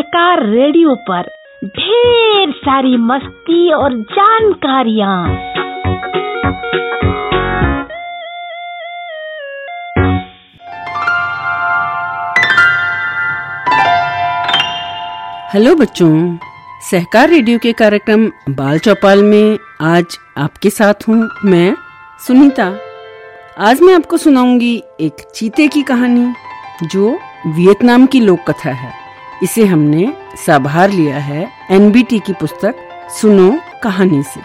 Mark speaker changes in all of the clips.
Speaker 1: सहकार radio पर ढेर सारी मस्ती और जानकारियाँ।
Speaker 2: हेलो बच्चों, सहकार रेडियो के कार्यक्रम बाल चौपाल में आज आपके साथ हूँ मैं, सुनीता। आज मैं आपको सुनाऊँगी एक चीते की कहानी, जो वियतनाम की लोक कथा है। इसे हमने साभार लिया है एनबीटी की पुस्तक सुनो कहानी से।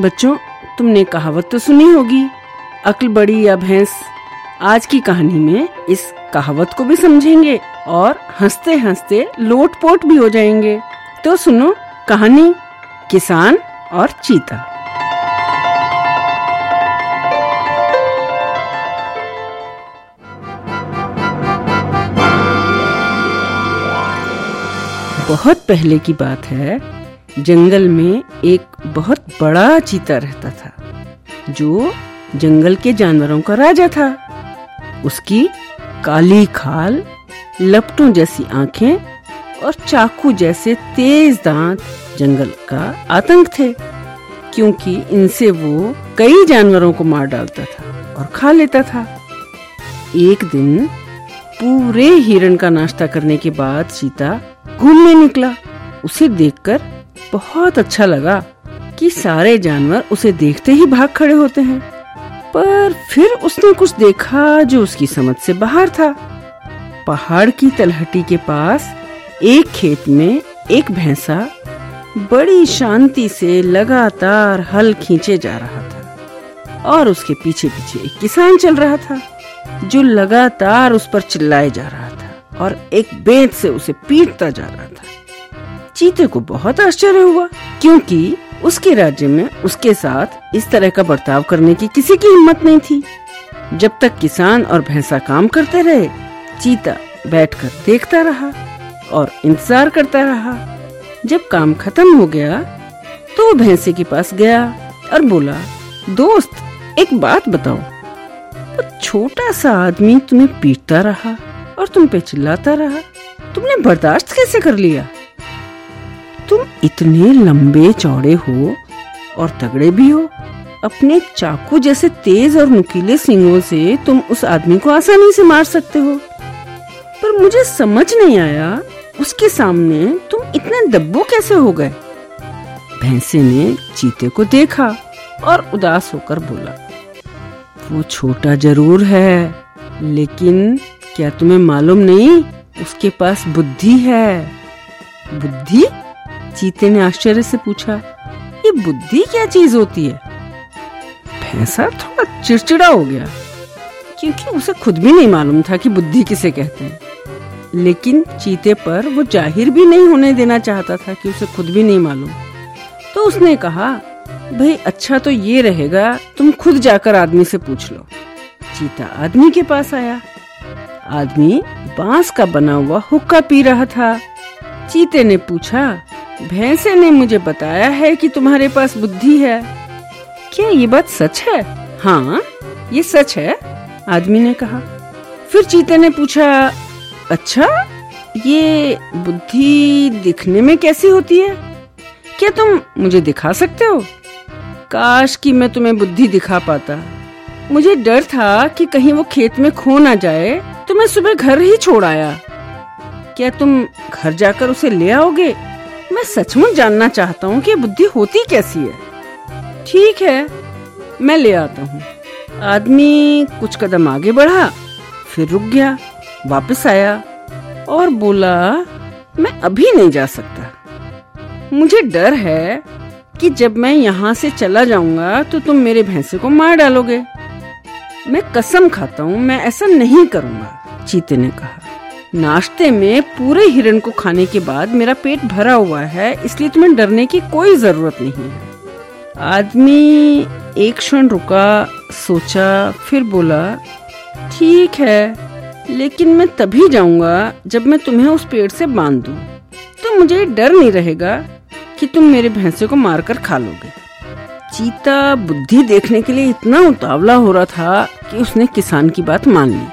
Speaker 2: बच्चों, तुमने कहावत तो सुनी होगी। अक्ल बड़ी या भैंस, आज की कहानी में इस कहावत को भी समझेंगे और हँसते हँसते लोटपोट भी हो जाएँगे। तो सुनो कहानी, किसान और चीता। बहुत पहले की बात है, जंगल में एक बहुत बड़ा चीता रहता था, जो जंगल के जानवरों का राजा था। उसकी काली खाल, लपटों जैसी आँखें और चाकू जैसे तेज दांत जंगल का आतंक थे, क्योंकि इनसे वो कई जानवरों को मार डालता था और खा लेता था। एक दिन पूरे हिरण का नाश्ता करने के बाद सीता घूमने निकला। उसे देखकर बहुत अच्छा लगा कि सारे जानवर उसे देखते ही भाग खड़े होते हैं। पर फिर उसने कुछ देखा जो उसकी समझ से बाहर था। पहाड़ की तलहटी के पास एक खेत में एक भैंसा बड़ी शांति से लगातार हल खींचे जा रहा था और उसके पीछे पीछे एक किसान चल रहा था। जो लगातार उस पर चिल्लाए जा रहा था और एक बेंत से उसे पीटता जा रहा था। चीते को बहुत आश्चर्य हुआ, क्योंकि उसके राज्य में उसके साथ इस तरह का बर्ताव करने की किसी की हिम्मत नहीं थी। जब तक किसान और भैंसा काम करते रहे, चीता बैठकर देखता रहा और इंतज़ार करता रहा। जब काम खत्म हो गया तो भैंसे के पास गया और बोला, दोस्त, एक बात बताओ छोटा सा आदमी तुम्हें पीटता रहा और तुम पे चिल्लाता रहा। तुमने बर्दाश्त कैसे कर लिया? तुम इतने लंबे चौड़े हो और तगड़े भी हो। अपने चाकू जैसे तेज और नुकीले सिंगों से तुम उस आदमी को आसानी से मार सकते हो। पर मुझे समझ नहीं आया, उसके सामने तुम इतने दब्बू कैसे हो गए? भैंसे ने चीते को देखा और उदास होकर बोला वो छोटा ज़रूर है, लेकिन क्या तुम्हें मालूम नहीं, उसके पास बुद्धि है। बुद्धि? चीते ने आश्चर्य से पूछा, ये बुद्धि क्या चीज़ होती है? भैंसा थोड़ा चिड़चिड़ा हो गया, क्योंकि उसे खुद भी नहीं मालूम था कि बुद्धि किसे कहते हैं। लेकिन चीते पर वो ज़ाहिर भी नहीं होने देना चाहता था कि उसे खुद भी नहीं मालूम। तो उसने कहा भाई अच्छा तो ये रहेगा, तुम खुद जाकर आदमी से पूछ लो। चीता आदमी के पास आया। आदमी बाँस का बना हुआ हुक्का पी रहा था। चीते ने पूछा, भैंसे ने मुझे बताया है कि तुम्हारे पास बुद्धि है। क्या ये बात सच है? हाँ ये सच है, आदमी ने कहा। फिर चीते ने पूछा अच्छा ये बुद्धि दिखने में कैसी होती है? क्या तुम मुझे दिखा सकते हो? काश कि मैं तुम्हें बुद्धि दिखा पाता। मुझे डर था कि कहीं वो खेत में खो ना जाए तो मैं सुबह घर ही छोड़ आया। क्या तुम घर जाकर उसे ले आओगे? मैं सचमुच जानना चाहता हूँ कि बुद्धि होती कैसी है। ठीक है, मैं ले आता हूँ। आदमी कुछ कदम आगे बढ़ा, फिर रुक गया, वापस आया और बोला, मैं अभी नहीं जा सकता। मुझे डर है कि जब मैं यहाँ से चला जाऊँगा तो तुम मेरे भैंसे को मार डालोगे। मैं कसम खाता हूँ, मैं ऐसा नहीं करूँगा, चीते ने कहा। नाश्ते में पूरे हिरण को खाने के बाद मेरा पेट भरा हुआ है, इसलिए तुम्हें डरने की कोई ज़रूरत नहीं है। आदमी एक क्षण रुका, सोचा, फिर बोला, ठीक है, लेकिन मैं तभी जाऊँगा जब मैं तुम्हें उस पेड़ से बाँध दूँ। तो मुझे डर नहीं रहेगा कि तुम मेरे भैंसे को मारकर खा लोगे। चीता बुद्धि देखने के लिए इतना उतावला हो रहा था कि उसने किसान की बात मान ली।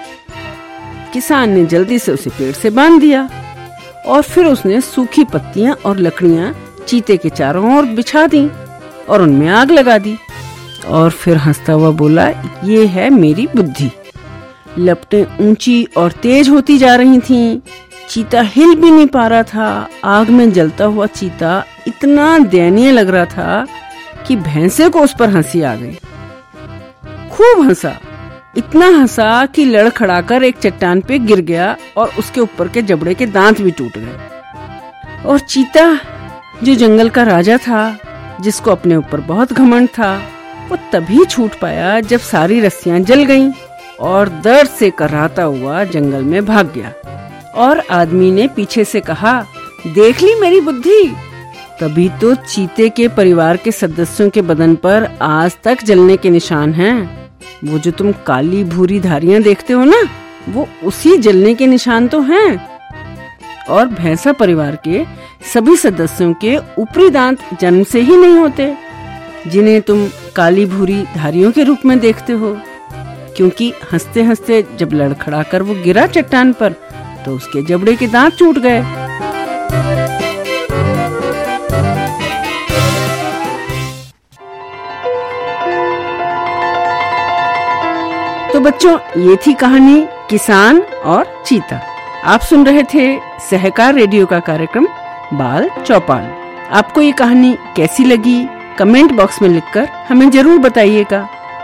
Speaker 2: किसान ने जल्दी से उसे पेड़ से बाँध दिया और फिर उसने सूखी पत्तियाँ और लकड़ियाँ चीते के चारों ओर बिछा दी और उनमें आग लगा दी और फिर हंसता हुआ बोला, ये है मेरी बुद्धि। लपटें ऊँची और तेज होती जा रही थीं। चीता हिल भी नहीं पा रहा था। आग में जलता हुआ चीता इतना दयनीय लग रहा था कि भैंसे को उस पर हँसी आ गई। खूब हंसा। इतना हंसा कि लड़खड़ाकर एक चट्टान पे गिर गया और उसके ऊपर के जबड़े के दांत भी टूट गए। और चीता, जो जंगल का राजा था, जिसको अपने ऊपर बहुत घमंड था, वो तभी छूट पाया जब सारी रस्सियाँ जल गईं और दर्द से कराता हुआ जंगल में भाग गया। और आदमी ने पीछे से कहा, देख ली मेरी बुद्धि। तभी तो चीते के परिवार के सदस्यों के बदन पर आज तक जलने के निशान हैं। वो जो तुम काली भूरी धारियाँ देखते हो ना, वो उसी जलने के निशान तो हैं। और भैंसा परिवार के सभी सदस्यों के ऊपरी दांत जन्म से ही नहीं होते, जिन्हें तुम काली भूरी धारियों के रूप में देखते हो। क्योंकि हँसते हँसते जब लड़खड़ा कर वो गिरा चट्टान पर तो उसके जबड़े के दांत टूट गए। तो बच्चों, ये थी कहानी किसान और चीता। आप सुन रहे थे सहकार रेडियो का कार्यक्रम बाल चौपाल। आपको ये कहानी कैसी लगी? कमेंट बॉक्स में लिखकर हमें ज़रूर बताइएगा।